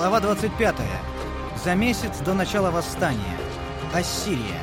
Глава 25. За месяц до начала восстания. Ассирия.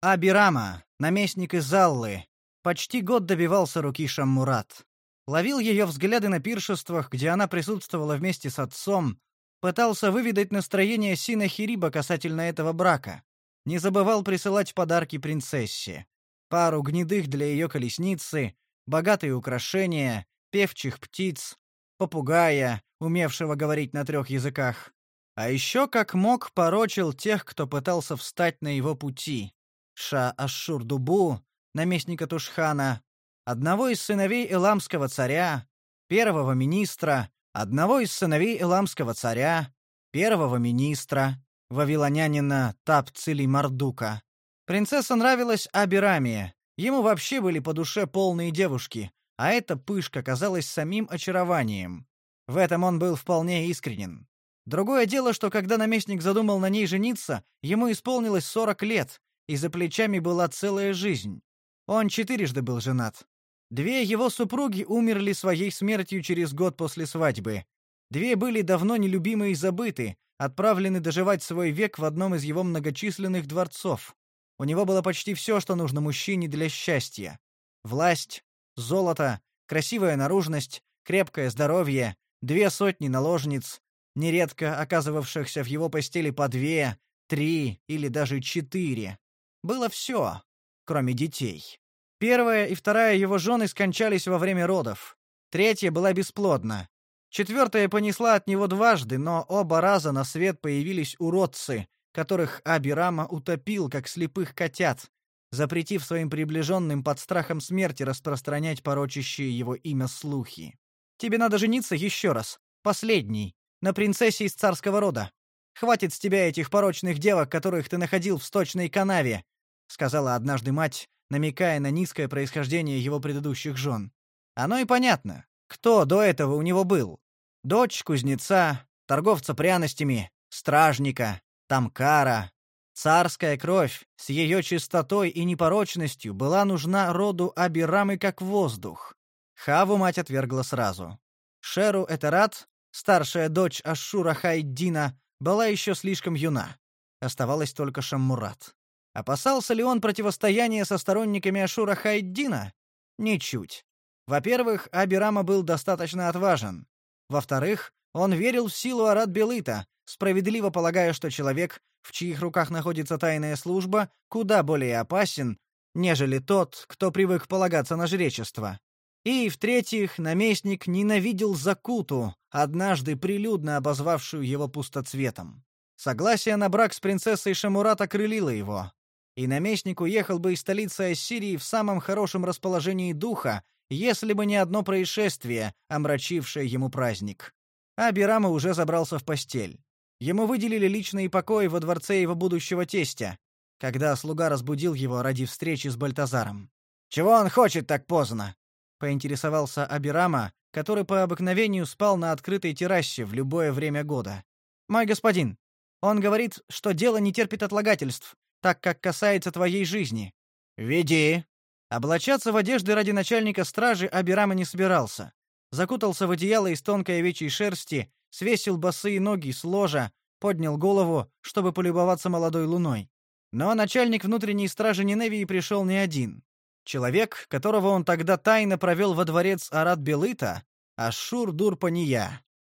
Абирама, наместник Изаллы, почти год добивался руки Шаммурат. Ловил ее взгляды на пиршествах, где она присутствовала вместе с отцом, пытался выведать настроение Синахириба касательно этого брака. Не забывал присылать подарки принцессе. Пару гнедых для ее колесницы, богатые украшения, певчих птиц, попугая, умевшего говорить на трех языках. А еще как мог порочил тех, кто пытался встать на его пути. Ша-Ашшур-Дубу, наместника Тушхана, одного из сыновей Эламского царя, первого министра, одного из сыновей Эламского царя, первого министра, вавилонянина Тапцили Мардука. Принцесса нравилась Абирамия. Ему вообще были по душе полные девушки, а эта пышка казалась самим очарованием. В этом он был вполне искренен. Другое дело, что когда наместник задумал на ней жениться, ему исполнилось сорок лет, и за плечами была целая жизнь. Он четырежды был женат. Две его супруги умерли своей смертью через год после свадьбы. Две были давно нелюбимы и забыты, отправлены доживать свой век в одном из его многочисленных дворцов. У него было почти все, что нужно мужчине для счастья: власть, золото, красивая наружность, крепкое здоровье, две сотни наложниц, нередко оказывавшихся в его постели по две, три или даже четыре. Было все, кроме детей. Первая и вторая его жены скончались во время родов. Третья была бесплодна. Четвертая понесла от него дважды, но оба раза на свет появились уродцы, которых Абирама утопил, как слепых котят, запретив своим приближенным под страхом смерти распространять порочащие его имя слухи. «Тебе надо жениться еще раз, последний, на принцессе из царского рода. Хватит с тебя этих порочных девок, которых ты находил в сточной канаве», сказала однажды мать, намекая на низкое происхождение его предыдущих жен. Оно и понятно. Кто до этого у него был? Дочь кузнеца, торговца пряностями, стражника, тамкара. Царская кровь с ее чистотой и непорочностью была нужна роду Абирамы как воздух. Хаву мать отвергла сразу. Шеру Этерат, старшая дочь Ашура Хайддина, была еще слишком юна. Оставалась только Шаммурат. Опасался ли он противостояния со сторонниками Ашура Хайддина? Ничуть. Во-первых, Абирама был достаточно отважен. Во-вторых, он верил в силу Арат-Белыта, справедливо полагая, что человек, в чьих руках находится тайная служба, куда более опасен, нежели тот, кто привык полагаться на жречество. И, в-третьих, наместник ненавидел Закуту, однажды прилюдно обозвавшую его пустоцветом. Согласие на брак с принцессой Шамурат окрылило его и наместник уехал бы из столицы Ассирии в самом хорошем расположении духа, если бы не одно происшествие, омрачившее ему праздник. Абирама уже забрался в постель. Ему выделили личные покои во дворце его будущего тестя, когда слуга разбудил его ради встречи с Бальтазаром. «Чего он хочет так поздно?» — поинтересовался Абирама, который по обыкновению спал на открытой террасе в любое время года. «Мой господин, он говорит, что дело не терпит отлагательств, так как касается твоей жизни. Веди. Облачаться в одежды ради начальника стражи Абирама не собирался. Закутался в одеяло из тонкой овечьей шерсти, свесил босые ноги с ложа, поднял голову, чтобы полюбоваться молодой луной. Но начальник внутренней стражи Ниневии пришел не один. Человек, которого он тогда тайно провел во дворец Арат-Белыта, Ашур-Дурпания.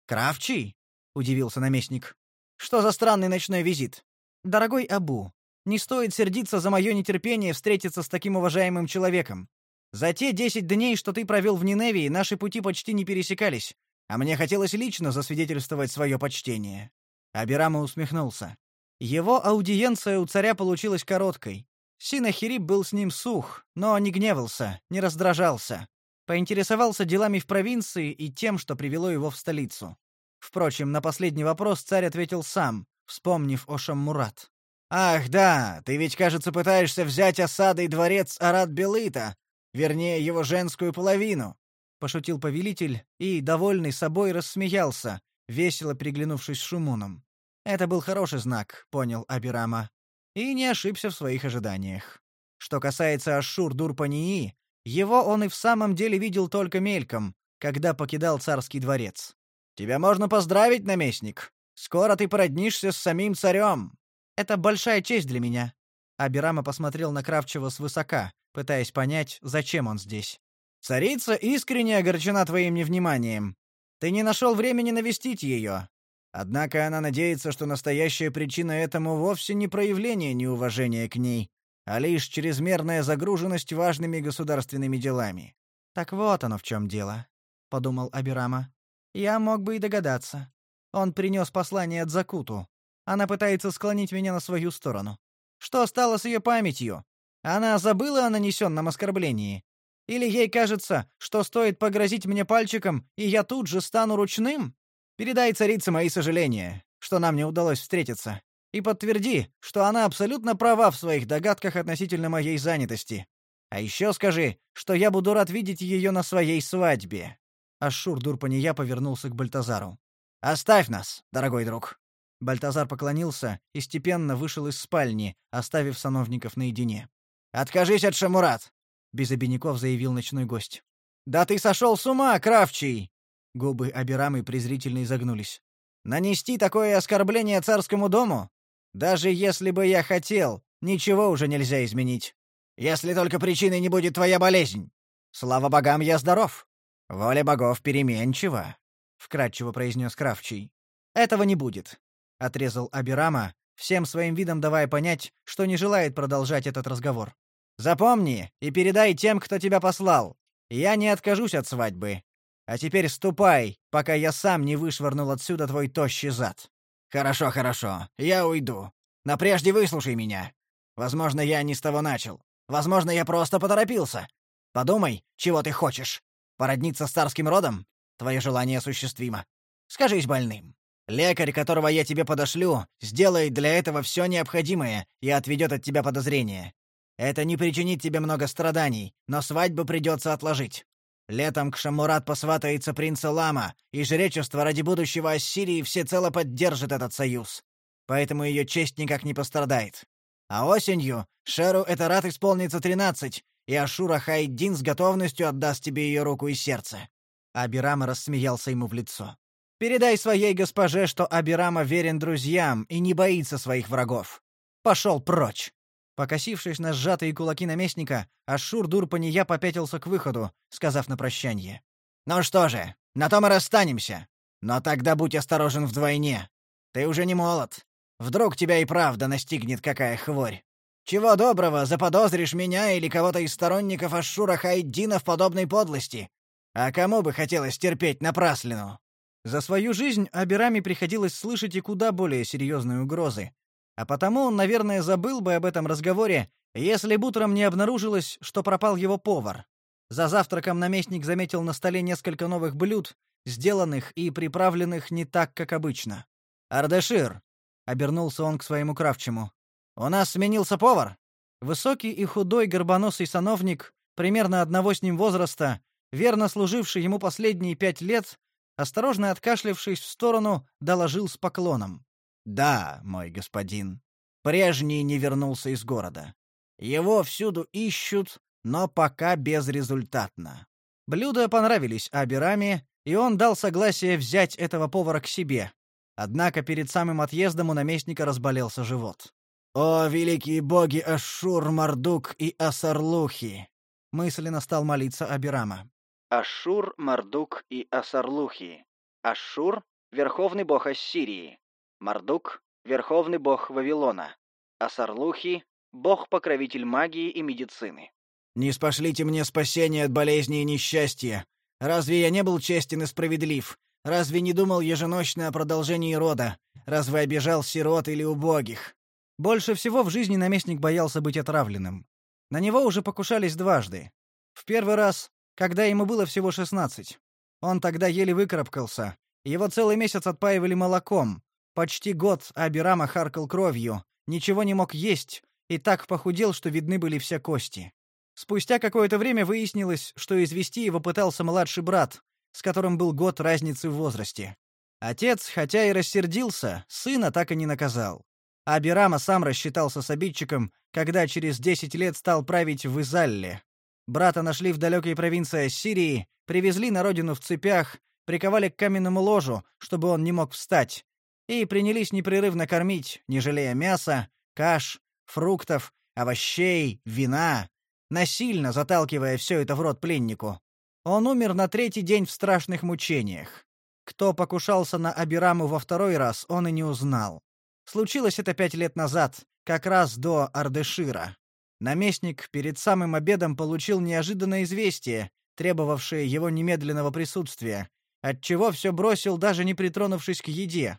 «Кравчий?» — удивился наместник. «Что за странный ночной визит?» «Дорогой Абу, не стоит сердиться за мое нетерпение встретиться с таким уважаемым человеком. За те десять дней, что ты провел в Ниневии, наши пути почти не пересекались, а мне хотелось лично засвидетельствовать свое почтение». Абирама усмехнулся. Его аудиенция у царя получилась короткой. Синахирип был с ним сух, но не гневался, не раздражался. Поинтересовался делами в провинции и тем, что привело его в столицу. Впрочем, на последний вопрос царь ответил сам, вспомнив о Шаммурат. Ах, да, ты ведь, кажется, пытаешься взять осадой дворец Арат-Белыта, вернее, его женскую половину, пошутил повелитель и, довольный собой, рассмеялся, весело приглянувшись с Шумуном. Это был хороший знак, понял Абирама, и не ошибся в своих ожиданиях. Что касается Ашур-Дурпании, его он и в самом деле видел только мельком, когда покидал царский дворец. Тебя можно поздравить, наместник. Скоро ты породнишься с самим царем. Это большая честь для меня. Абирама посмотрел на Кравчева свысока, пытаясь понять, зачем он здесь. Царица искренне огорчена твоим невниманием. Ты не нашел времени навестить ее. Однако она надеется, что настоящая причина этому вовсе не проявление неуважения к ней, а лишь чрезмерная загруженность важными государственными делами. Так вот оно в чем дело, подумал Абирама. Я мог бы и догадаться. Он принес послание от Закуту. Она пытается склонить меня на свою сторону. Что стало с ее памятью? Она забыла о нанесенном оскорблении? Или ей кажется, что стоит погрозить мне пальчиком, и я тут же стану ручным? Передай царице мои сожаления, что нам не удалось встретиться, и подтверди, что она абсолютно права в своих догадках относительно моей занятости. А еще скажи, что я буду рад видеть ее на своей свадьбе. Ашур Дурпания повернулся к Бальтазару. Оставь нас, дорогой друг. Бальтазар поклонился и степенно вышел из спальни, оставив сановников наедине. Откажись от Шамурат, без обиняков заявил ночной гость. Да ты сошел с ума, кравчий, Губы Абирамы презрительно изогнулись. Нанести такое оскорбление царскому дому? Даже если бы я хотел, ничего уже нельзя изменить. Если только причиной не будет твоя болезнь. Слава богам, я здоров. Воля богов переменчива, вкратчиво произнес Кравчий. Этого не будет, отрезал Абирама, всем своим видом давая понять, что не желает продолжать этот разговор. Запомни и передай тем, кто тебя послал. Я не откажусь от свадьбы, а теперь ступай, пока я сам не вышвырнул отсюда твой тощий зад. Хорошо, хорошо. Я уйду. Но прежде выслушай меня. Возможно, я не с того начал. Возможно, я просто поторопился. Подумай, чего ты хочешь. Породниться с царским родом? Твое желание осуществимо. Скажись больным. Лекарь, которого я тебе подошлю, сделает для этого все необходимое и отведет от тебя подозрения. Это не причинит тебе много страданий, но свадьбу придется отложить. Летом к Шамурат посватается принц Лама, и жречество ради будущего Ассирии всецело поддержит этот союз. Поэтому ее честь никак не пострадает. А осенью Шеру Этарат исполнится тринадцать, и Ашура Хайдин с готовностью отдаст тебе ее руку и сердце». Абирама рассмеялся ему в лицо. «Передай своей госпоже, что Абирама верен друзьям и не боится своих врагов. Пошел прочь!» Покосившись на сжатые кулаки наместника, Ашур Дурпания попятился к выходу, сказав на прощание. «Ну что же, на том и расстанемся. Но тогда будь осторожен вдвойне. Ты уже не молод. Вдруг тебя и правда настигнет какая хворь. Чего доброго, заподозришь меня или кого-то из сторонников Ашура Хайддина в подобной подлости. А кому бы хотелось терпеть напраслину?» За свою жизнь Абирами приходилось слышать и куда более серьезные угрозы, а потому он, наверное, забыл бы об этом разговоре, если бы утром не обнаружилось, что пропал его повар. За завтраком наместник заметил на столе несколько новых блюд, сделанных и приправленных не так, как обычно. «Ардешир», — обернулся он к своему кравчему, — «у нас сменился повар». Высокий и худой горбоносый сановник, примерно одного с ним возраста, верно служивший ему последние пять лет, осторожно откашлявшись в сторону, доложил с поклоном. Да, мой господин. Прежний не вернулся из города. Его всюду ищут, но пока безрезультатно. Блюда понравились Абираме, и он дал согласие взять этого повара к себе. Однако перед самым отъездом у наместника разболелся живот. «О, великие боги Ашур, Мардук и Асарлухи!» Мысленно стал молиться Абирама. Ашур, Мардук и Асарлухи. Ашур — верховный бог Ассирии. Мардук — верховный бог Вавилона, а Сарлухи — бог-покровитель магии и медицины. «Не спошлите мне спасения от болезни и несчастья. Разве я не был честен и справедлив? Разве не думал еженочно о продолжении рода? Разве обижал сирот или убогих?» Больше всего в жизни наместник боялся быть отравленным. На него уже покушались дважды. В первый раз, когда ему было всего шестнадцать. Он тогда еле выкарабкался. Его целый месяц отпаивали молоком, Почти год Абирама харкал кровью, ничего не мог есть и так похудел, что видны были все кости. Спустя какое-то время выяснилось, что извести его пытался младший брат, с которым был год разницы в возрасте. Отец, хотя и рассердился, сына так и не наказал. Абирама сам рассчитался с обидчиком, когда через 10 лет стал править в Изалле. Брата нашли в далекой провинции Сирии, привезли на родину в цепях приковали к каменному ложу, чтобы он не мог встать, и принялись непрерывно кормить, не жалея мяса, каш, фруктов, овощей, вина, насильно заталкивая все это в рот пленнику. Он умер на третий день в страшных мучениях. Кто покушался на Абираму во второй раз, он и не узнал. Случилось это пять лет назад, как раз до Ардешира. Наместник перед самым обедом получил неожиданное известие, требовавшее его немедленного присутствия, отчего все бросил, даже не притронувшись к еде,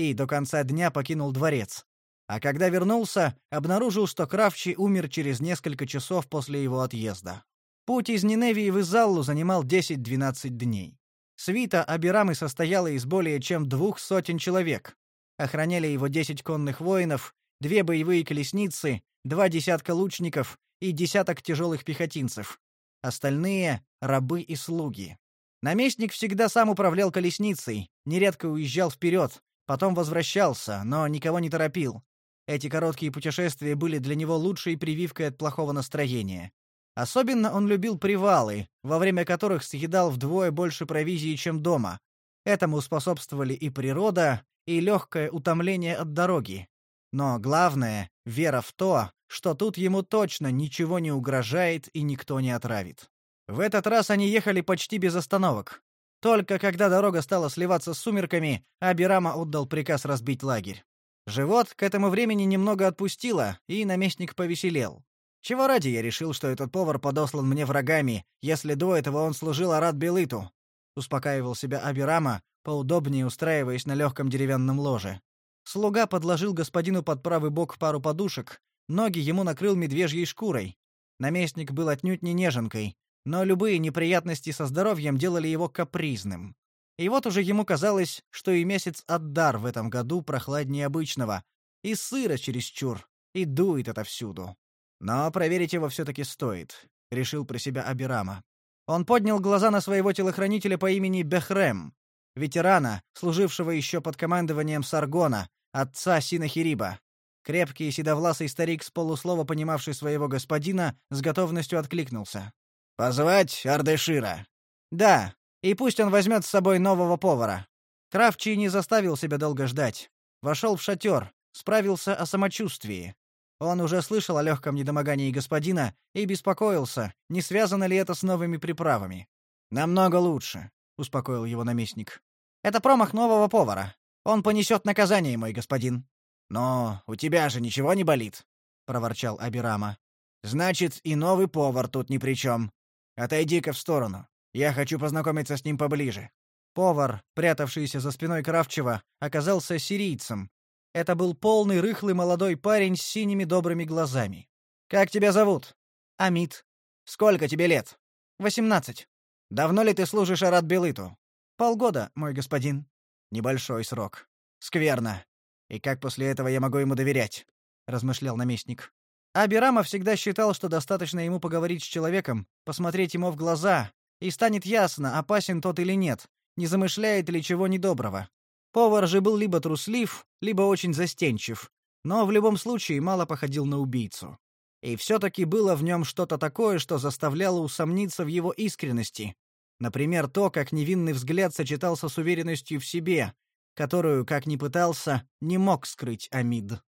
и до конца дня покинул дворец. А когда вернулся, обнаружил, что Кравчий умер через несколько часов после его отъезда. Путь из Ниневии в Изаллу занимал 10-12 дней. Свита Абирамы состояла из более чем двух сотен человек. Охраняли его 10 конных воинов, две боевые колесницы, два десятка лучников и десяток тяжелых пехотинцев. Остальные — рабы и слуги. Наместник всегда сам управлял колесницей, нередко уезжал вперед, потом возвращался, но никого не торопил. Эти короткие путешествия были для него лучшей прививкой от плохого настроения. Особенно он любил привалы, во время которых съедал вдвое больше провизии, чем дома. Этому способствовали и природа, и легкое утомление от дороги. Но главное — вера в то, что тут ему точно ничего не угрожает и никто не отравит. В этот раз они ехали почти без остановок. Только когда дорога стала сливаться с сумерками, Абирама отдал приказ разбить лагерь. Живот к этому времени немного отпустило, и наместник повеселел. Чего ради я решил, что этот повар подослан мне врагами, если до этого он служил Арат Белыту? Успокаивал себя Абирама, поудобнее устраиваясь на легком деревянном ложе. Слуга подложил господину под правый бок пару подушек, ноги ему накрыл медвежьей шкурой. Наместник был отнюдь не неженкой, но любые неприятности со здоровьем делали его капризным. И вот уже ему казалось, что и месяц Аддар в этом году прохладнее обычного, и сыро чересчур, и дует отовсюду. Но проверить его все-таки стоит, решил про себя Абирама. Он поднял глаза на своего телохранителя по имени Бехрем, ветерана, служившего еще под командованием Саргона, отца Синахириба. Крепкий седовласый старик с полуслова понимавший своего господина, с готовностью откликнулся. «Позвать Ардешира?» «Да, и пусть он возьмет с собой нового повара». Кравчий не заставил себя долго ждать. Вошел в шатер, справился о самочувствии. Он уже слышал о легком недомогании господина и беспокоился, не связано ли это с новыми приправами. «Намного лучше», — успокоил его наместник. «Это промах нового повара. Он понесет наказание, мой господин». «Но у тебя же ничего не болит», — проворчал Абирама. «Значит, и новый повар тут ни при чем. Отойди-ка в сторону. Я хочу познакомиться с ним поближе». Повар, прятавшийся за спиной Кравчева, оказался сирийцем, это был полный рыхлый молодой парень с синими добрыми глазами. Как тебя зовут? Амит. Сколько тебе лет? Восемнадцать. Давно ли ты служишь Арат Белыту? Полгода, мой господин. Небольшой срок. Скверно. И как после этого я могу ему доверять? размышлял наместник. Абирама всегда считал, что достаточно ему поговорить с человеком, посмотреть ему в глаза, и станет ясно, опасен тот или нет, не замышляет ли чего недоброго. Повар же был либо труслив, либо очень застенчив, но в любом случае мало походил на убийцу. И все-таки было в нем что-то такое, что заставляло усомниться в его искренности. Например, то, как невинный взгляд сочетался с уверенностью в себе, которую, как ни пытался, не мог скрыть Амид.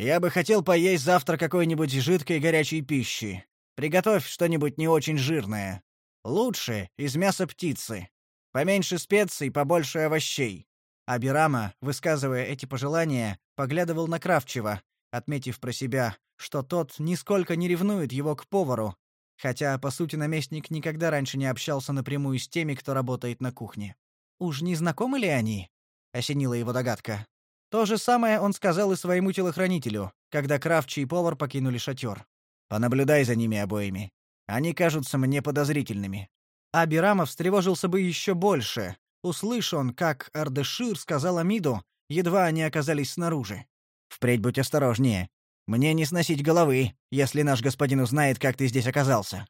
«Я бы хотел поесть завтра какой-нибудь жидкой горячей пищи. Приготовь что-нибудь не очень жирное. Лучше из мяса птицы. Поменьше специй, побольше овощей. Абирама, высказывая эти пожелания, поглядывал на Кравчева, отметив про себя, что тот нисколько не ревнует его к повару, хотя, по сути, наместник никогда раньше не общался напрямую с теми, кто работает на кухне. «Уж не знакомы ли они?» — осенила его догадка. То же самое он сказал и своему телохранителю, когда Кравчий и повар покинули шатер. «Понаблюдай за ними обоими. Они кажутся мне подозрительными». Абирама встревожился бы еще больше, Услышь он, как Ардешир сказал Амиду, едва они оказались снаружи. «Впредь будь осторожнее. Мне не сносить головы, если наш господин узнает, как ты здесь оказался».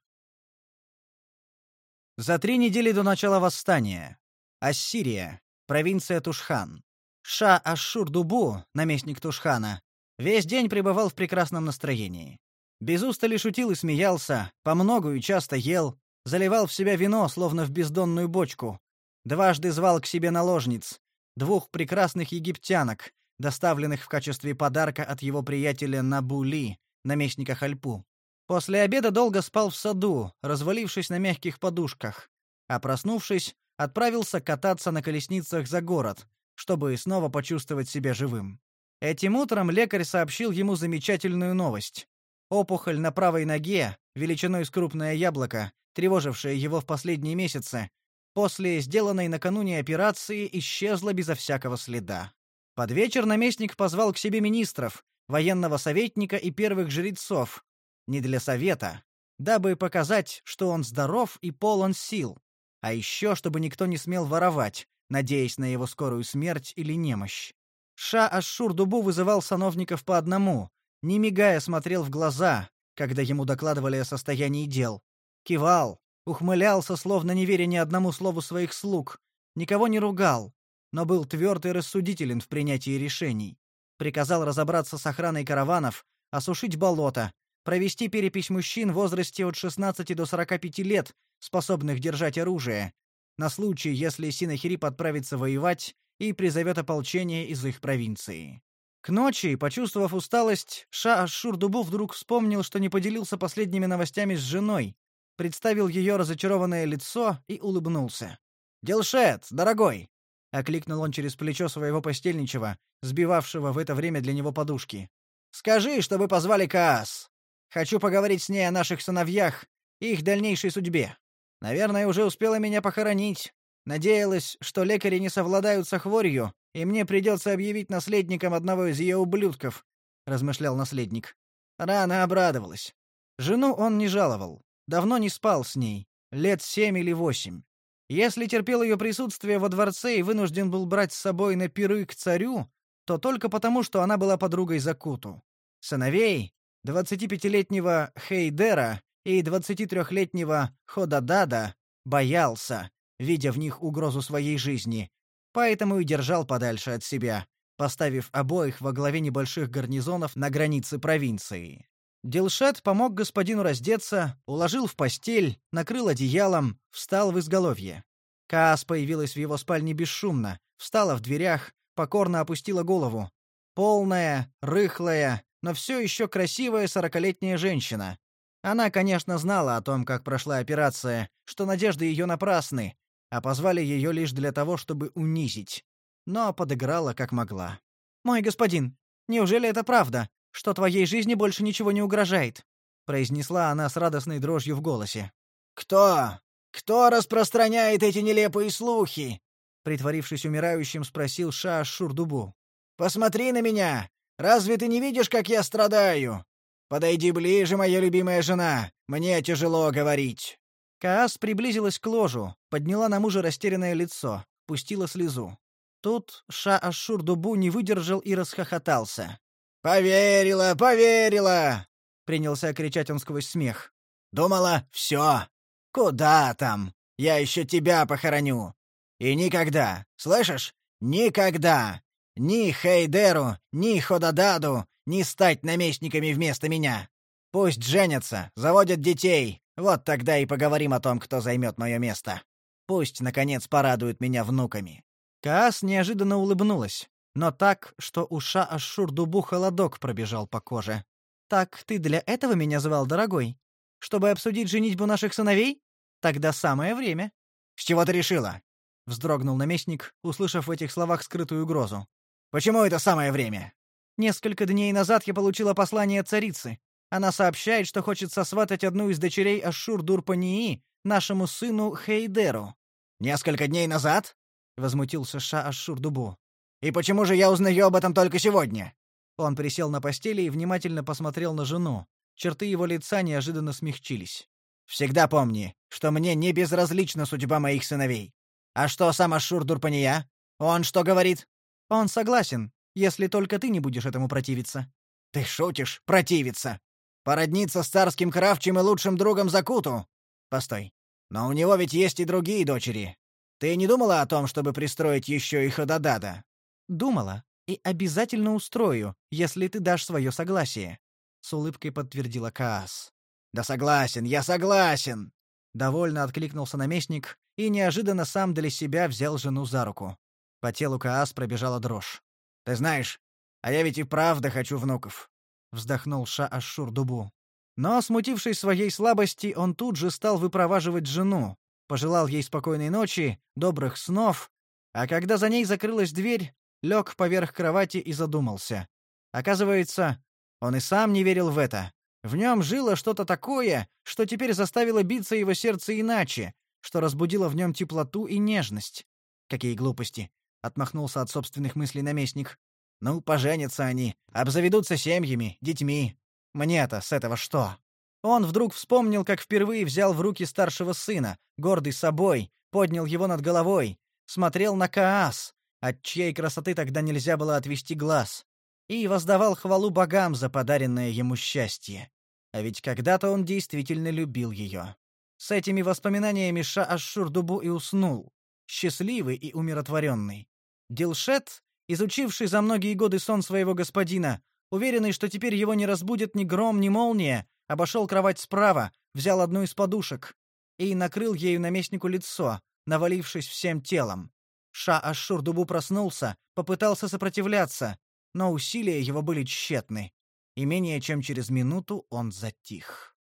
За три недели до начала восстания. Ассирия, провинция Тушхан. Ша-Ашшур-Дубу, наместник Тушхана, весь день пребывал в прекрасном настроении. Без устали шутил и смеялся, по многу и часто ел, заливал в себя вино, словно в бездонную бочку, Дважды звал к себе наложниц, двух прекрасных египтянок, доставленных в качестве подарка от его приятеля Набули, наместника Хальпу. После обеда долго спал в саду, развалившись на мягких подушках, а проснувшись, отправился кататься на колесницах за город, чтобы снова почувствовать себя живым. Этим утром лекарь сообщил ему замечательную новость. Опухоль на правой ноге, величиной с крупное яблоко, тревожившая его в последние месяцы, после сделанной накануне операции исчезла безо всякого следа. Под вечер наместник позвал к себе министров, военного советника и первых жрецов, не для совета, дабы показать, что он здоров и полон сил, а еще чтобы никто не смел воровать, надеясь на его скорую смерть или немощь. Ша-Ашшур-Дубу вызывал сановников по одному, не мигая смотрел в глаза, когда ему докладывали о состоянии дел. Кивал, ухмылялся, словно не веря ни одному слову своих слуг, никого не ругал, но был тверд и рассудителен в принятии решений. Приказал разобраться с охраной караванов, осушить болото, провести перепись мужчин в возрасте от 16 до 45 лет, способных держать оружие, на случай, если Синахирип отправится воевать и призовет ополчение из их провинции. К ночи, почувствовав усталость, Ша-Ашшур-Дубу вдруг вспомнил, что не поделился последними новостями с женой, представил ее разочарованное лицо и улыбнулся. «Делшет, дорогой!» — окликнул он через плечо своего постельничего, сбивавшего в это время для него подушки. «Скажи, чтобы позвали Каас. Хочу поговорить с ней о наших сыновьях и их дальнейшей судьбе. Наверное, уже успела меня похоронить. Надеялась, что лекари не совладают со хворью, и мне придется объявить наследником одного из ее ублюдков», — размышлял наследник. Рано обрадовалась. Жену он не жаловал. Давно не спал с ней. Лет семь или восемь. Если терпел ее присутствие во дворце и вынужден был брать с собой на пиры к царю, то только потому, что она была подругой Закуту. Сыновей, 25-летнего Хейдера и 23-летнего Ходадада, боялся, видя в них угрозу своей жизни, поэтому и держал подальше от себя, поставив обоих во главе небольших гарнизонов на границе провинции. Делшат помог господину раздеться, уложил в постель, накрыл одеялом, встал в изголовье. Каас появилась в его спальне бесшумно, встала в дверях, покорно опустила голову. Полная, рыхлая, но все еще красивая сорокалетняя женщина. Она, конечно, знала о том, как прошла операция, что надежды ее напрасны, а позвали ее лишь для того, чтобы унизить. Но подыграла как могла. «Мой господин, неужели это правда, что твоей жизни больше ничего не угрожает?» произнесла она с радостной дрожью в голосе. «Кто? Кто распространяет эти нелепые слухи?» притворившись умирающим, спросил Ша Шурдубу. «Посмотри на меня! Разве ты не видишь, как я страдаю? Подойди ближе, моя любимая жена. Мне тяжело говорить». Каас приблизилась к ложу, подняла на мужа растерянное лицо, пустила слезу. Тут Ша-Ашур-Дубу не выдержал и расхохотался. «Поверила, поверила!» — принялся кричать он сквозь смех. «Думала, все. Куда там? Я еще тебя похороню. И никогда, слышишь? Никогда! Ни Хейдеру, ни Ходададу не стать наместниками вместо меня. Пусть женятся, заводят детей, вот тогда и поговорим о том, кто займет мое место. Пусть, наконец, порадуют меня внуками». Каас неожиданно улыбнулась, но так, что уша Ашшур-Дубу холодок пробежал по коже. «Так ты для этого меня звал, дорогой? Чтобы обсудить женитьбу наших сыновей? Тогда самое время». «С чего ты решила?» — вздрогнул наместник, услышав в этих словах скрытую угрозу. «Почему это самое время?» «Несколько дней назад я получила послание царицы. Она сообщает, что хочет сосватать одну из дочерей Ашшур-Дурпании нашему сыну Хейдеру». «Несколько дней назад?» — возмутился Ша Ашшур-Дубу. «И почему же я узнаю об этом только сегодня?» Он присел на постели и внимательно посмотрел на жену. Черты его лица неожиданно смягчились. «Всегда помни, что мне не безразлична судьба моих сыновей. А что сам Ашур-Дурпания? Он что говорит?» «Он согласен, если только ты не будешь этому противиться». «Ты шутишь? Противиться? Породниться с царским кравчим и лучшим другом Закуту? Постой. Но у него ведь есть и другие дочери. Ты не думала о том, чтобы пристроить еще и Ходадада? Думала. И обязательно устрою, если ты дашь свое согласие. С улыбкой подтвердила Каас. Да согласен, я согласен. Довольно откликнулся наместник и неожиданно сам для себя взял жену за руку. По телу Каас пробежала дрожь. «Ты знаешь, а я ведь и правда хочу внуков», — вздохнул Ша-Ашшур Дубу. Но, смутившись своей слабости, он тут же стал выпроваживать жену, пожелал ей спокойной ночи, добрых снов, а когда за ней закрылась дверь, лег поверх кровати и задумался. Оказывается, он и сам не верил в это. В нем жило что-то такое, что теперь заставило биться его сердце иначе, что разбудило в нем теплоту и нежность. Какие глупости! Отмахнулся от собственных мыслей наместник. Ну, поженятся они, обзаведутся семьями, детьми. Мне-то с этого что? Он вдруг вспомнил, как впервые взял в руки старшего сына, гордый собой, поднял его над головой, смотрел на Каас, от чьей красоты тогда нельзя было отвести глаз, и воздавал хвалу богам за подаренное ему счастье. А ведь когда-то он действительно любил ее. С этими воспоминаниями Ша-Ашшур-Дубу и уснул, счастливый и умиротворенный. Дилшет, изучивший за многие годы сон своего господина, уверенный, что теперь его не разбудит ни гром, ни молния, обошел кровать справа, взял одну из подушек и накрыл ею наместнику лицо, навалившись всем телом. Ша-Ашшур-Дубу проснулся, попытался сопротивляться, но усилия его были тщетны, и менее чем через минуту он затих.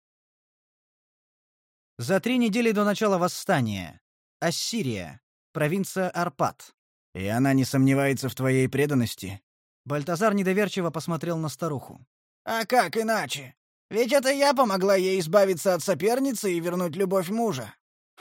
За три недели до начала восстания. Ассирия. Провинция Арпат. «И она не сомневается в твоей преданности?» Бальтазар недоверчиво посмотрел на старуху. «А как иначе? Ведь это я помогла ей избавиться от соперницы и вернуть любовь мужа».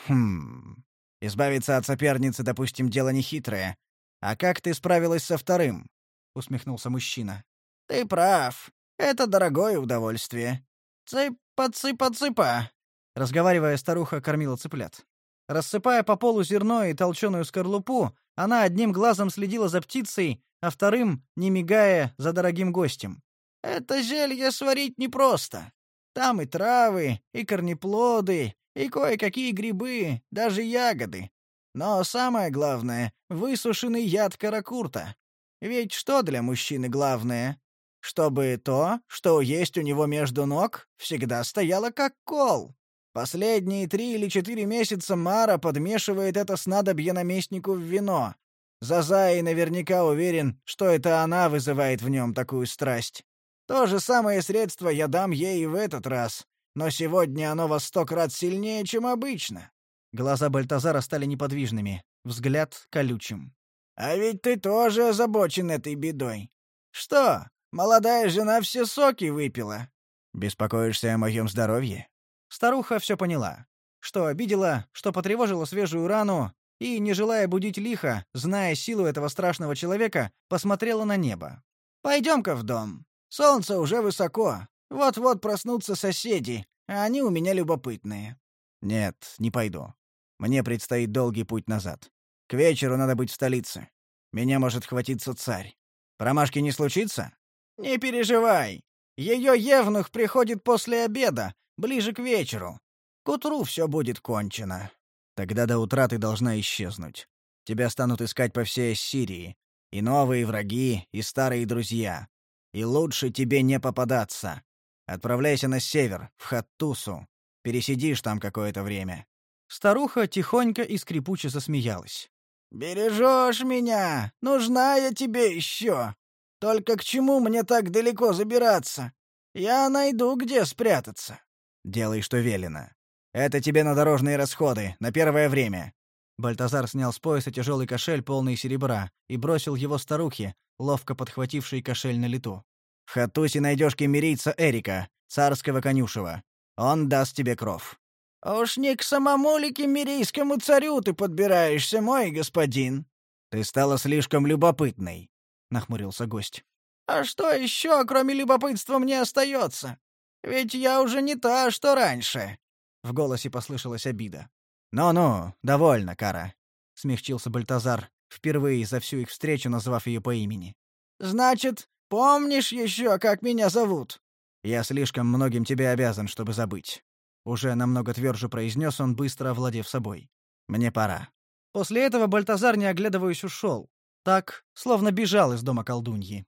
«Хм... Избавиться от соперницы, допустим, дело нехитрое. А как ты справилась со вторым?» — усмехнулся мужчина. «Ты прав. Это дорогое удовольствие. Цыпа-цыпа-цыпа!» Разговаривая, старуха кормила цыплят. Рассыпая по полу зерно и толченую скорлупу, она одним глазом следила за птицей, а вторым, не мигая, за дорогим гостем. «Это зелье сварить непросто. Там и травы, и корнеплоды, и кое-какие грибы, даже ягоды. Но самое главное — высушенный яд каракурта. Ведь что для мужчины главное? Чтобы то, что есть у него между ног, всегда стояло как кол. Последние три или четыре месяца Мара подмешивает это снадобье наместнику в вино. Зазай наверняка уверен, что это она вызывает в нем такую страсть. То же самое средство я дам ей и в этот раз, но сегодня оно во сто крат сильнее, чем обычно». Глаза Бальтазара стали неподвижными, взгляд колючим. «А ведь ты тоже озабочен этой бедой. Что, молодая жена все соки выпила?» «Беспокоишься о моем здоровье?» Старуха все поняла. Что обидела, что потревожила свежую рану, и, не желая будить лихо, зная силу этого страшного человека, посмотрела на небо. «Пойдем-ка в дом. Солнце уже высоко. Вот-вот проснутся соседи, а они у меня любопытные». «Нет, не пойду. Мне предстоит долгий путь назад. К вечеру надо быть в столице. Меня может хватиться царь. Промашки не случится?» «Не переживай. Ее евнух приходит после обеда, Ближе к вечеру. К утру все будет кончено. Тогда до утра ты должна исчезнуть. Тебя станут искать по всей Сирии. И новые враги, и старые друзья. И лучше тебе не попадаться. Отправляйся на север, в Хаттусу. Пересидишь там какое-то время». Старуха тихонько и скрипуче засмеялась. «Бережешь меня! Нужна я тебе еще! Только к чему мне так далеко забираться? Я найду, где спрятаться». Делай, что велено. Это тебе на дорожные расходы, на первое время. Бальтазар снял с пояса тяжелый кошель, полный серебра, и бросил его старухе, ловко подхватившей кошель на лету. В Хатусе найдешь кемерийца Эрика, царского конюшева. Он даст тебе кров. «Уж не к самому ли кемерийскому царю ты подбираешься, мой господин?» «Ты стала слишком любопытной», — нахмурился гость. «А что еще, кроме любопытства, мне остается? Ведь я уже не та, что раньше!» В голосе послышалась обида. «Ну-ну, довольно, Кара», — смягчился Бальтазар, впервые за всю их встречу назвав ее по имени. «Значит, помнишь еще, как меня зовут?» «Я слишком многим тебе обязан, чтобы забыть». Уже намного тверже произнес он, быстро овладев собой. «Мне пора». После этого Бальтазар, не оглядываясь, ушел. Так, словно бежал из дома колдуньи.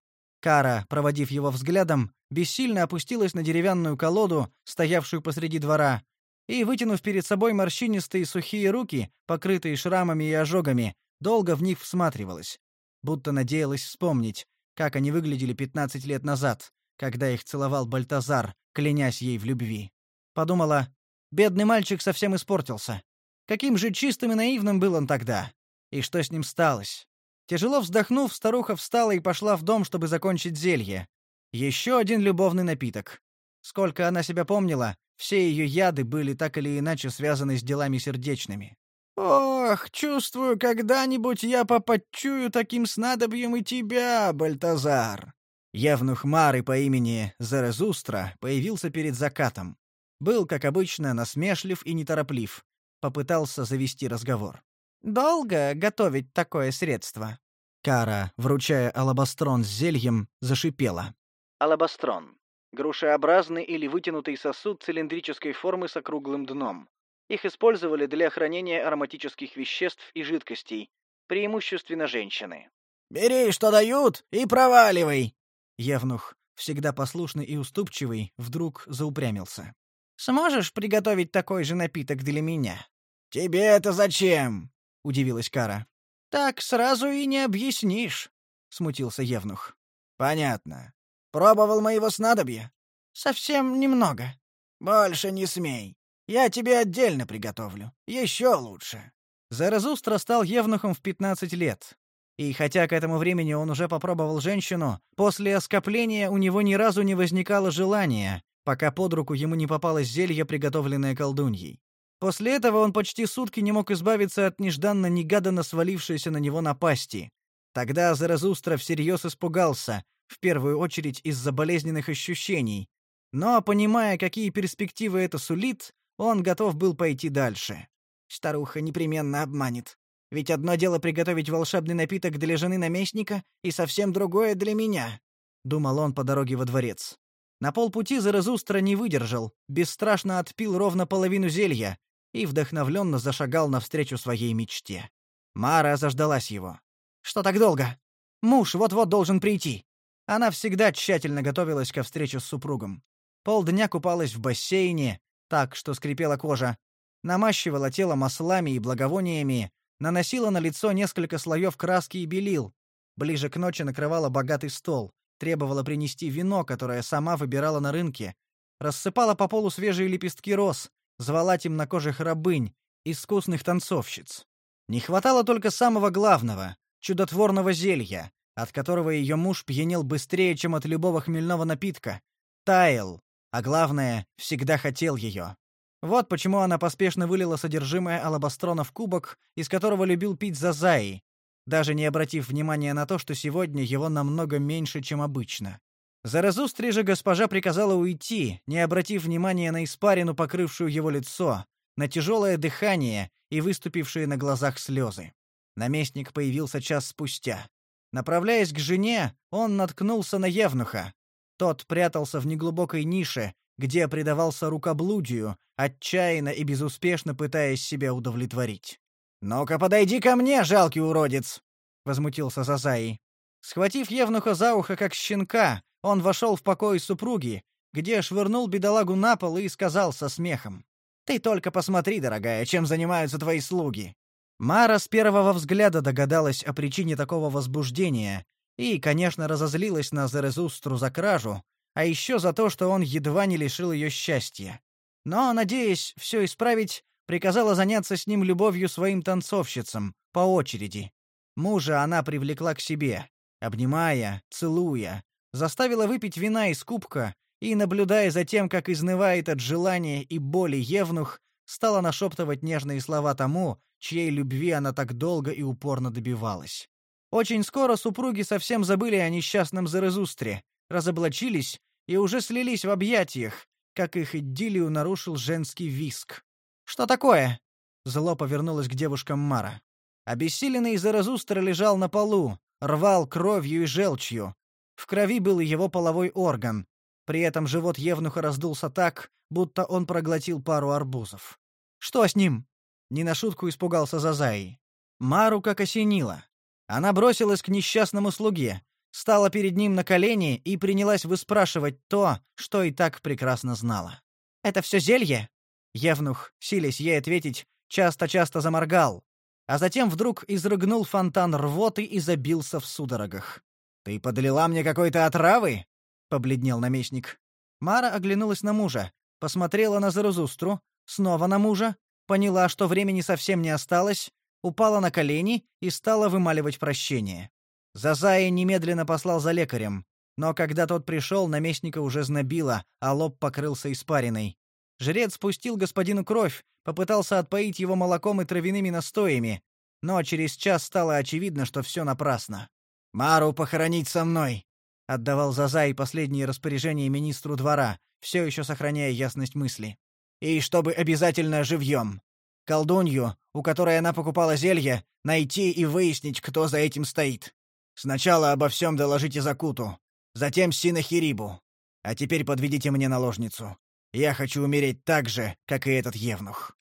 Кара, проводив его взглядом, бессильно опустилась на деревянную колоду, стоявшую посреди двора, и, вытянув перед собой морщинистые сухие руки, покрытые шрамами и ожогами, долго в них всматривалась, будто надеялась вспомнить, как они выглядели 15 лет назад, когда их целовал Бальтазар, клянясь ей в любви. Подумала, бедный мальчик совсем испортился. Каким же чистым и наивным был он тогда? И что с ним сталось? Тяжело вздохнув, старуха встала и пошла в дом, чтобы закончить зелье. Еще один любовный напиток. Сколько она себя помнила, все ее яды были так или иначе связаны с делами сердечными. «Ох, чувствую, когда-нибудь я попотчую таким снадобьем и тебя, Бальтазар!» Явнух Мары по имени Зарезустра появился перед закатом. Был, как обычно, насмешлив и нетороплив. Попытался завести разговор. «Долго готовить такое средство?» Кара, вручая алабастрон с зельем, зашипела. Алабастрон. Грушеобразный или вытянутый сосуд цилиндрической формы с округлым дном. Их использовали для хранения ароматических веществ и жидкостей, преимущественно женщины. «Бери, что дают, и проваливай!» Евнух, всегда послушный и уступчивый, вдруг заупрямился. «Сможешь приготовить такой же напиток для меня?» «Тебе это зачем?» — удивилась Кара. «Так сразу и не объяснишь», — смутился Евнух. «Понятно. Пробовал моего снадобья?» «Совсем немного». «Больше не смей. Я тебе отдельно приготовлю. Еще лучше». Заразустра стал евнухом в 15 лет. И хотя к этому времени он уже попробовал женщину, после оскопления у него ни разу не возникало желания, пока под руку ему не попалось зелье, приготовленное колдуньей. После этого он почти сутки не мог избавиться от нежданно-негаданно свалившейся на него напасти. Тогда Заразустра всерьез испугался, в первую очередь из-за болезненных ощущений. Но, понимая, какие перспективы это сулит, он готов был пойти дальше. Старуха непременно обманет. Ведь одно дело приготовить волшебный напиток для жены наместника, и совсем другое для меня, думал он по дороге во дворец. На полпути Заразустра не выдержал, бесстрашно отпил ровно половину зелья, и вдохновленно зашагал навстречу своей мечте. Мара заждалась его. «Что так долго? Муж вот-вот должен прийти». Она всегда тщательно готовилась ко встрече с супругом. Полдня купалась в бассейне, так, что скрипела кожа, намащивала тело маслами и благовониями, наносила на лицо несколько слоев краски и белил. Ближе к ночи накрывала богатый стол, требовала принести вино, которое сама выбирала на рынке, рассыпала по полу свежие лепестки роз, звала темнокожих рабынь, искусных танцовщиц. Не хватало только самого главного — чудотворного зелья, от которого ее муж пьянел быстрее, чем от любого хмельного напитка, таял, а главное, всегда хотел ее. Вот почему она поспешно вылила содержимое алабастрона в кубок, из которого любил пить Зазаи, даже не обратив внимания на то, что сегодня его намного меньше, чем обычно. За разустри же госпожа приказала уйти, не обратив внимания на испарину, покрывшую его лицо, на тяжелое дыхание и выступившие на глазах слезы. Наместник появился час спустя. Направляясь к жене, он наткнулся на Евнуха. Тот прятался в неглубокой нише, где предавался рукоблудию, отчаянно и безуспешно пытаясь себя удовлетворить. «Ну-ка, подойди ко мне, жалкий уродец!» — возмутился Зазаи. Схватив Евнуха за ухо, как щенка, он вошел в покой супруги, где швырнул бедолагу на пол и сказал со смехом. «Ты только посмотри, дорогая, чем занимаются твои слуги». Мара с первого взгляда догадалась о причине такого возбуждения и, конечно, разозлилась на Зерезустру за кражу, а еще за то, что он едва не лишил ее счастья. Но, надеясь все исправить, приказала заняться с ним любовью своим танцовщицам, по очереди. Мужа она привлекла к себе, обнимая, целуя, заставила выпить вина из кубка и, наблюдая за тем, как изнывает от желания и боли Евнух, стала нашептывать нежные слова тому, чьей любви она так долго и упорно добивалась. Очень скоро супруги совсем забыли о несчастном Зарезустре, разоблачились и уже слились в объятиях, как их идиллию нарушил женский виск. «Что такое?» — зло повернулась к девушкам Мара. Обессиленный Заразустр лежал на полу, рвал кровью и желчью, в крови был его половой орган. При этом живот Евнуха раздулся так, будто он проглотил пару арбузов. «Что с ним?» Не на шутку испугался Зазаи. Мару как осенило. Она бросилась к несчастному слуге, стала перед ним на колени и принялась выспрашивать то, что и так прекрасно знала. «Это все зелье?» Евнух, силясь ей ответить, часто-часто заморгал, а затем вдруг изрыгнул фонтан рвоты и забился в судорогах. «Ты подлила мне какой-то отравы?» — побледнел наместник. Мара оглянулась на мужа, посмотрела на Зарузустру, снова на мужа, поняла, что времени совсем не осталось, упала на колени и стала вымаливать прощение. Зазая немедленно послал за лекарем, но когда тот пришел, наместника уже знобило, а лоб покрылся испариной. Жрец спустил господину кровь, попытался отпоить его молоком и травяными настоями, но через час стало очевидно, что все напрасно. «Мару похоронить со мной!» — отдавал Зазай последние распоряжения министру двора, все еще сохраняя ясность мысли. «И чтобы обязательно живьем. Колдунью, у которой она покупала зелье, найти и выяснить, кто за этим стоит. Сначала обо всем доложите Закуту, затем Синахирибу. А теперь подведите мне наложницу. Я хочу умереть так же, как и этот евнух.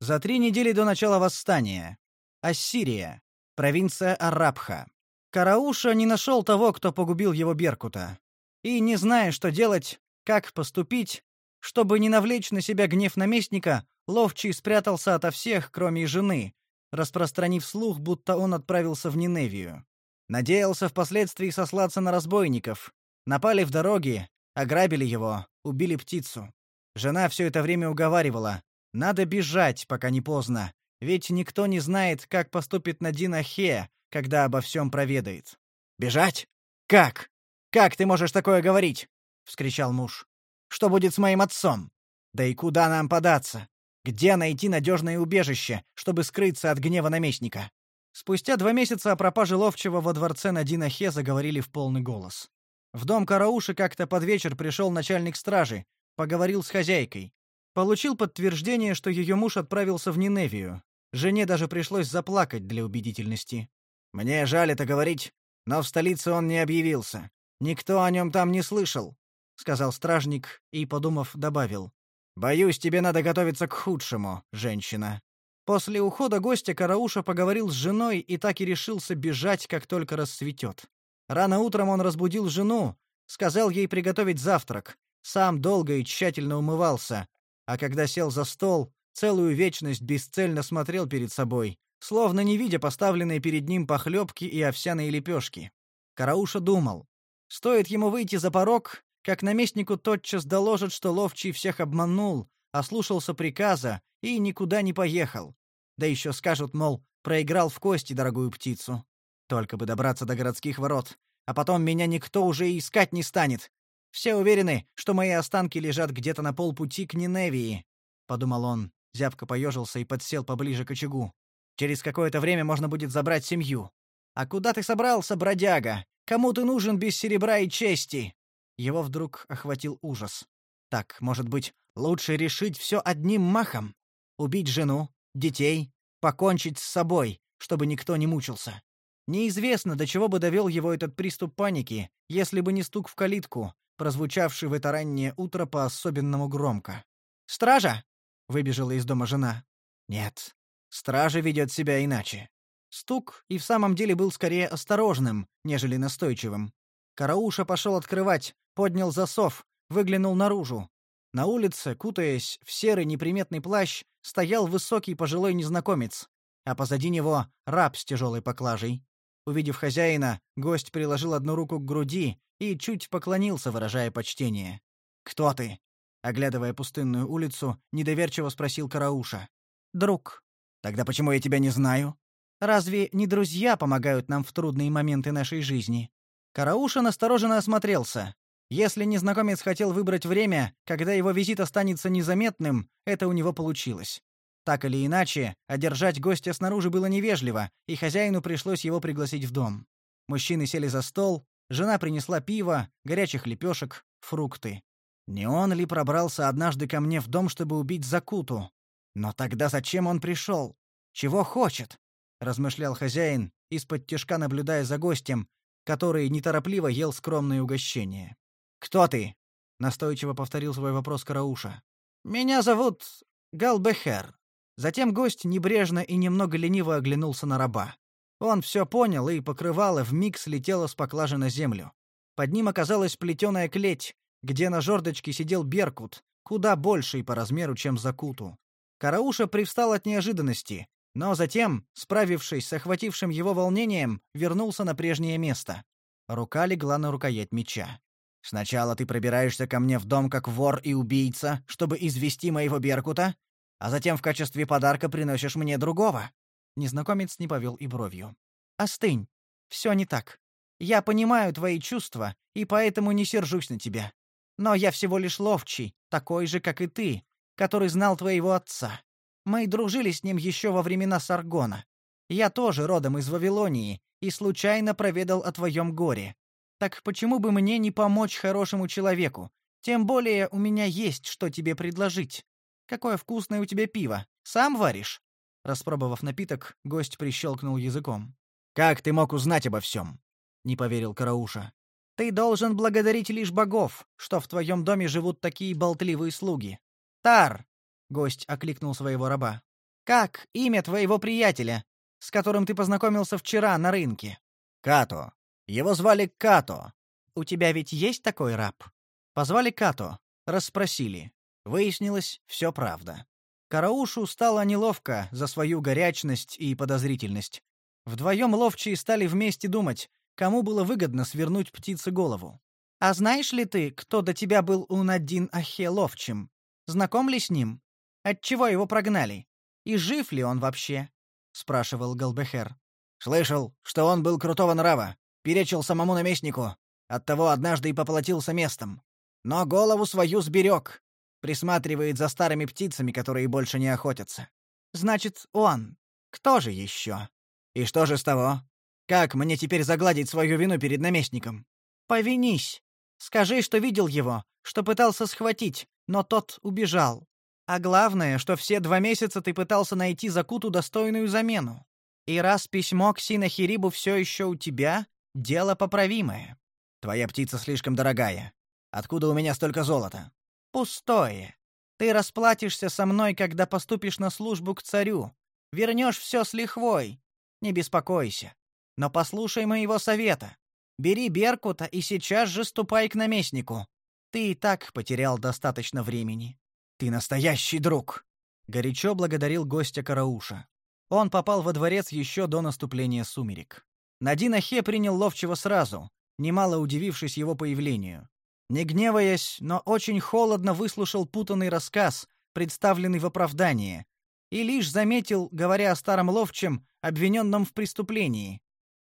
За три недели до начала восстания. Ассирия. Провинция Арабха. Карауша не нашел того, кто погубил его Беркута. И, не зная, что делать, как поступить, чтобы не навлечь на себя гнев наместника, Ловчий спрятался ото всех, кроме жены, распространив слух, будто он отправился в Ниневию. Надеялся впоследствии сослаться на разбойников. Напали в дороге, Ограбили его, убили птицу. Жена все это время уговаривала: "Надо бежать, пока не поздно, ведь никто не знает, как поступит Надин Ахе, когда обо всем проведает". "Бежать? Как? Как ты можешь такое говорить?" вскричал муж. "Что будет с моим отцом? Да и куда нам податься? Где найти надежное убежище, чтобы скрыться от гнева наместника?" Спустя два месяца о пропаже ловчего во дворце Надина Хе заговорили в полный голос. В дом Карауши как-то под вечер пришел начальник стражи, поговорил с хозяйкой. Получил подтверждение, что ее муж отправился в Ниневию. Жене даже пришлось заплакать для убедительности. Мне жаль это говорить, но в столице он не объявился. Никто о нем там не слышал, сказал стражник и, подумав, добавил: Боюсь, тебе надо готовиться к худшему, женщина. После ухода гостя Карауша поговорил с женой и так и решился бежать, как только рассветет. Рано утром он разбудил жену, сказал ей приготовить завтрак, сам долго и тщательно умывался, а когда сел за стол, целую вечность бесцельно смотрел перед собой, словно не видя поставленные перед ним похлебки и овсяные лепешки. Карауша думал, стоит ему выйти за порог, как наместнику тотчас доложат, что ловчий всех обманул, ослушался приказа и никуда не поехал. Да еще скажут, мол, проиграл в кости дорогую птицу. Только бы добраться до городских ворот, а потом меня никто уже и искать не станет. Все уверены, что мои останки лежат где-то на полпути к Ниневии, подумал он, зябко поежился и подсел поближе к очагу. Через какое-то время можно будет забрать семью. А куда ты собрался, бродяга? Кому ты нужен без серебра и чести? Его вдруг охватил ужас. Так, может быть, лучше решить все одним махом? Убить жену, детей, покончить с собой, чтобы никто не мучился. Неизвестно, до чего бы довел его этот приступ паники, если бы не стук в калитку, прозвучавший в это раннее утро по-особенному громко. «Стража!» — выбежала из дома жена. «Нет, стража ведет себя иначе». Стук и в самом деле был скорее осторожным, нежели настойчивым. Карауша пошел открывать, поднял засов, выглянул наружу. На улице, кутаясь в серый неприметный плащ, стоял высокий пожилой незнакомец, а позади него раб с тяжелой поклажей. Увидев хозяина, гость приложил одну руку к груди и чуть поклонился, выражая почтение. «Кто ты?» Оглядывая пустынную улицу, недоверчиво спросил Карауша. «Друг. Тогда почему я тебя не знаю? Разве не друзья помогают нам в трудные моменты нашей жизни?» Карауша настороженно осмотрелся. Если незнакомец хотел выбрать время, когда его визит останется незаметным, это у него получилось. Так или иначе, одержать гостя снаружи было невежливо, и хозяину пришлось его пригласить в дом. Мужчины сели за стол, жена принесла пиво, горячих лепешек, фрукты. Не он ли пробрался однажды ко мне в дом, чтобы убить Закуту? Но тогда зачем он пришел? Чего хочет? размышлял хозяин, из-под тишка наблюдая за гостем, который неторопливо ел скромные угощения. Кто ты? настойчиво повторил свой вопрос Карауша. Меня зовут Галбехер. Затем гость небрежно и немного лениво оглянулся на раба. Он все понял, и покрывало вмиг слетело с поклажи на землю. Под ним оказалась плетеная клеть, где на жердочке сидел беркут, куда больший по размеру, чем Закуту. Карауша привстал от неожиданности, но затем, справившись с охватившим его волнением, вернулся на прежнее место. Рука легла на рукоять меча. «Сначала ты пробираешься ко мне в дом как вор и убийца, чтобы извести моего Беркута, а затем в качестве подарка приносишь мне другого». Незнакомец не повел и бровью. «Остынь. Все не так. Я понимаю твои чувства и поэтому не сержусь на тебя. Но я всего лишь ловчий, такой же, как и ты, который знал твоего отца. Мы дружили с ним еще во времена Саргона. Я тоже родом из Вавилонии и случайно проведал о твоем горе. Так почему бы мне не помочь хорошему человеку? Тем более у меня есть что тебе предложить. Какое вкусное у тебя пиво. Сам варишь?» Распробовав напиток, гость прищелкнул языком. «Как ты мог узнать обо всем?» — не поверил Карауша. «Ты должен благодарить лишь богов, что в твоем доме живут такие болтливые слуги. Тар!» — гость окликнул своего раба. «Как имя твоего приятеля, с которым ты познакомился вчера на рынке?» «Като. Его звали Като. У тебя ведь есть такой раб?» Позвали Като, расспросили. Выяснилось, все правда. Караушу стало неловко за свою горячность и подозрительность. Вдвоем ловчие стали вместе думать, кому было выгодно свернуть птице голову. «А знаешь ли ты, кто до тебя был у Надин Ахе ловчим? Знаком ли с ним? Отчего его прогнали? И жив ли он вообще?» — спрашивал Галбехер. «Слышал, что он был крутого нрава, перечил самому наместнику, оттого однажды и поплатился местом. Но голову свою сберег, присматривает за старыми птицами, которые больше не охотятся. Значит, он. Кто же еще? И что же с того? Как мне теперь загладить свою вину перед наместником? Повинись. Скажи, что видел его, что пытался схватить, но тот убежал. А главное, что все два месяца ты пытался найти Закуту достойную замену. И раз письмо к Синахирибу все еще у тебя, дело поправимое. Твоя птица слишком дорогая. Откуда у меня столько золота? Пустое. Ты расплатишься со мной, когда поступишь на службу к царю. Вернешь все с лихвой. Не беспокойся. Но послушай моего совета. Бери Беркута и сейчас же ступай к наместнику. Ты и так потерял достаточно времени. Ты настоящий друг, горячо благодарил гостя Карауша. Он попал во дворец еще до наступления сумерек. Надин Ахе принял ловчего сразу, немало удивившись его появлению. Не гневаясь, но очень холодно выслушал путанный рассказ, представленный в оправдании, и лишь заметил, говоря о старом ловчем, обвиненном в преступлении.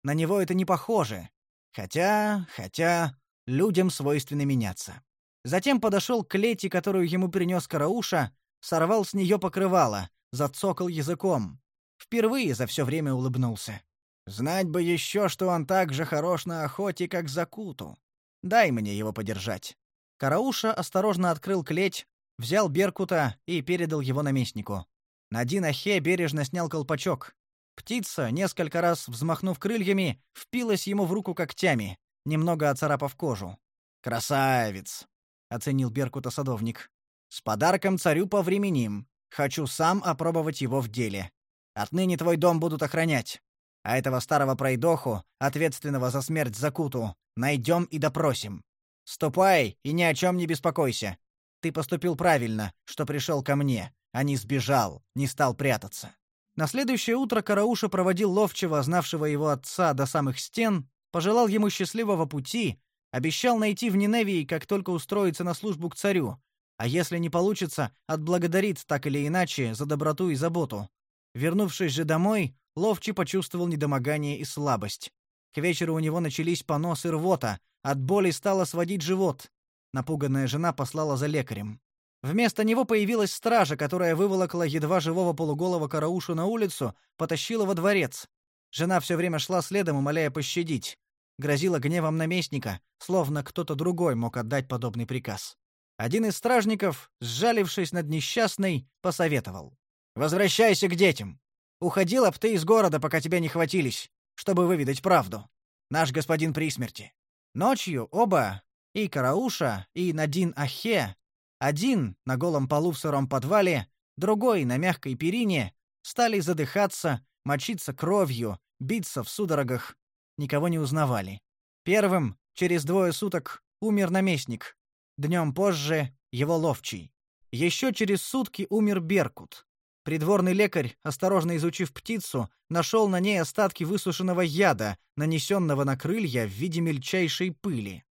На него это не похоже. Хотя, хотя, людям свойственно меняться. Затем подошел к лети, которую ему принес Карауша, сорвал с нее покрывало, зацокал языком. Впервые за все время улыбнулся. Знать бы еще, что он так же хорош на охоте, как Закуту. Дай мне его подержать. Карауша осторожно открыл клеть, взял беркута и передал его наместнику. Надин Ахе бережно снял колпачок. Птица, несколько раз взмахнув крыльями, впилась ему в руку когтями, немного оцарапав кожу. «Красавец!» — оценил Беркута садовник. «С подарком царю повременим. Хочу сам опробовать его в деле. Отныне твой дом будут охранять. А этого старого пройдоху, ответственного за смерть Закуту, найдем и допросим. Ступай и ни о чем не беспокойся. Ты поступил правильно, что пришел ко мне, а не сбежал, не стал прятаться. На следующее утро Карауша проводил ловчего, знавшего его отца, до самых стен, пожелал ему счастливого пути, обещал найти в Ниневии, как только устроится на службу к царю, а если не получится, отблагодарит так или иначе за доброту и заботу. Вернувшись же домой, Ловчий почувствовал недомогание и слабость. К вечеру у него начались понос и рвота, от боли стало сводить живот. Напуганная жена послала за лекарем. Вместо него появилась стража, которая выволокла едва живого полуголого караушу на улицу, потащила во дворец. Жена все время шла следом, умоляя пощадить. Грозила гневом наместника, словно кто-то другой мог отдать подобный приказ. Один из стражников, сжалившись над несчастной, посоветовал: "Возвращайся к детям. Уходила б ты из города, пока тебя не хватились, чтобы выведать правду. Наш господин при смерти. Ночью оба, и Карауша, и Надин Ахе, один на голом полу в сыром подвале, другой на мягкой перине, стали задыхаться, мочиться кровью, биться в судорогах. Никого не узнавали. Первым, через двое суток, умер наместник. Днем позже — его ловчий. Еще через сутки умер Беркут. Придворный лекарь, осторожно изучив птицу, нашел на ней остатки высушенного яда, нанесенного на крылья в виде мельчайшей пыли.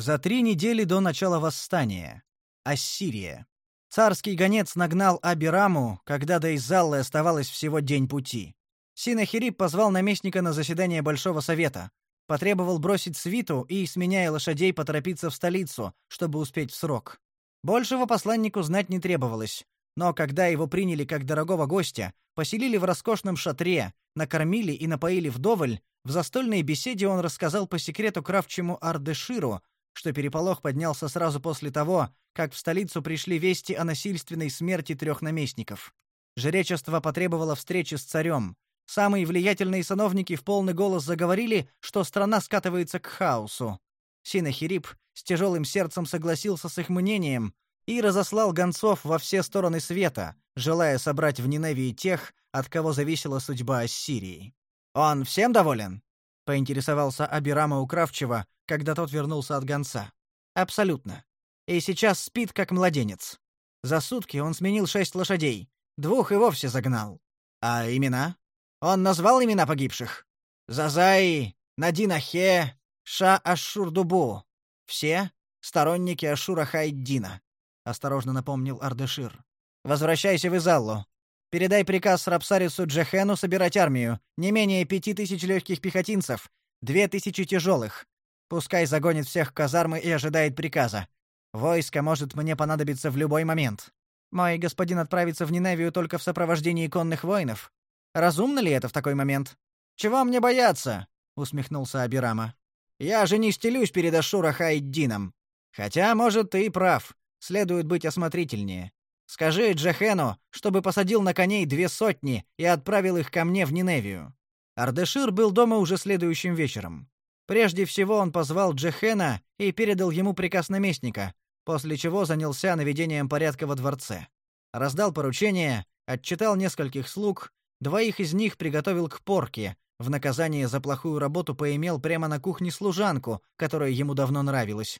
За три недели до начала восстания. Ассирия. Царский гонец нагнал Абираму, когда до Изаллы оставалось всего день пути. Синахирип позвал наместника на заседание Большого Совета, потребовал бросить свиту и, сменяя лошадей, поторопиться в столицу, чтобы успеть в срок. Большего посланнику знать не требовалось, но когда его приняли как дорогого гостя, поселили в роскошном шатре, накормили и напоили вдоволь, в застольной беседе он рассказал по секрету кравчему Ардеширу, что переполох поднялся сразу после того, как в столицу пришли вести о насильственной смерти трех наместников. Жречество потребовало встречи с царем. Самые влиятельные сановники в полный голос заговорили, что страна скатывается к хаосу. Синахирип с тяжелым сердцем согласился с их мнением, и разослал гонцов во все стороны света, желая собрать в Ниневии тех, от кого зависела судьба Ассирии. «Он всем доволен?» — поинтересовался Абирама у когда тот вернулся от гонца. «Абсолютно. И сейчас спит, как младенец. За сутки он сменил шесть лошадей, двух и вовсе загнал. А имена? Он назвал имена погибших? Зазаи, Надинахе, Ша-Ашур-Дубу. Все сторонники Ашура Хайддина осторожно напомнил Ардешир. Возвращайся в Изаллу. Передай приказ Рапсарису Джехену собирать армию, не менее пяти тысяч легких пехотинцев, две тысячи тяжелых. Пускай загонит всех в казармы и ожидает приказа. Войско может мне понадобиться в любой момент. Мой господин отправится в Ниневию только в сопровождении конных воинов. Разумно ли это в такой момент? Чего мне бояться? усмехнулся Абирама. Я же не стелюсь перед Ашура Хайддином. Хотя, может, ты и прав. Следует быть осмотрительнее. Скажи Джехену, чтобы посадил на коней две сотни и отправил их ко мне в Ниневию. Ардешир был дома уже следующим вечером. Прежде всего он позвал Джехена и передал ему приказ наместника, после чего занялся наведением порядка во дворце. Раздал поручения, отчитал нескольких слуг, двоих из них приготовил к порке, в наказание за плохую работу поимел прямо на кухне служанку, которая ему давно нравилась.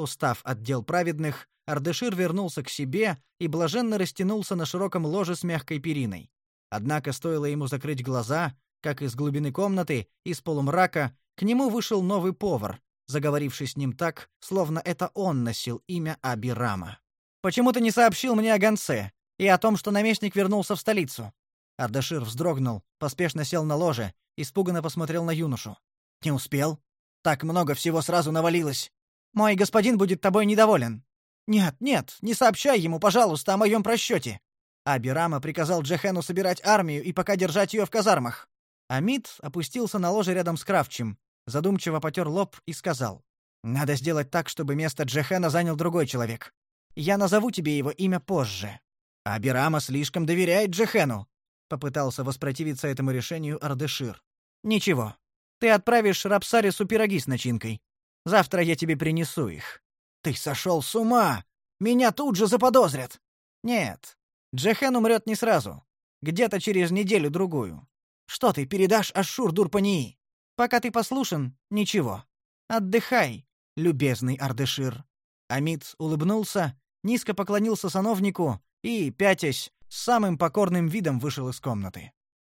Устав от дел праведных, Ардешир вернулся к себе и блаженно растянулся на широком ложе с мягкой периной. Однако стоило ему закрыть глаза, как из глубины комнаты, из полумрака, к нему вышел новый повар, заговоривший с ним так, словно это он носил имя Абирама. «Почему ты не сообщил мне о гонце и о том, что наместник вернулся в столицу?» Ардашир вздрогнул, поспешно сел на ложе, испуганно посмотрел на юношу. «Не успел? Так много всего сразу навалилось. Мой господин будет тобой недоволен. Нет, нет, не сообщай ему, пожалуйста, о моем просчете. Абирама приказал Джехену собирать армию и пока держать ее в казармах. Амид опустился на ложе рядом с Кравчем, задумчиво потер лоб и сказал: "Надо сделать так, чтобы место Джехена занял другой человек. Я назову тебе его имя позже". Абирама слишком доверяет Джехену, попытался воспротивиться этому решению Ардешир. Ничего. Ты отправишь Рапсарису пироги с начинкой. Завтра я тебе принесу их. Ты сошел с ума! Меня тут же заподозрят. Нет. Джехен умрет не сразу. Где-то через неделю-другую. Что ты передашь Ашур Дурпании? Пока ты послушен, ничего. Отдыхай, любезный Ардешир. Амид улыбнулся, низко поклонился сановнику и, пятясь, с самым покорным видом вышел из комнаты.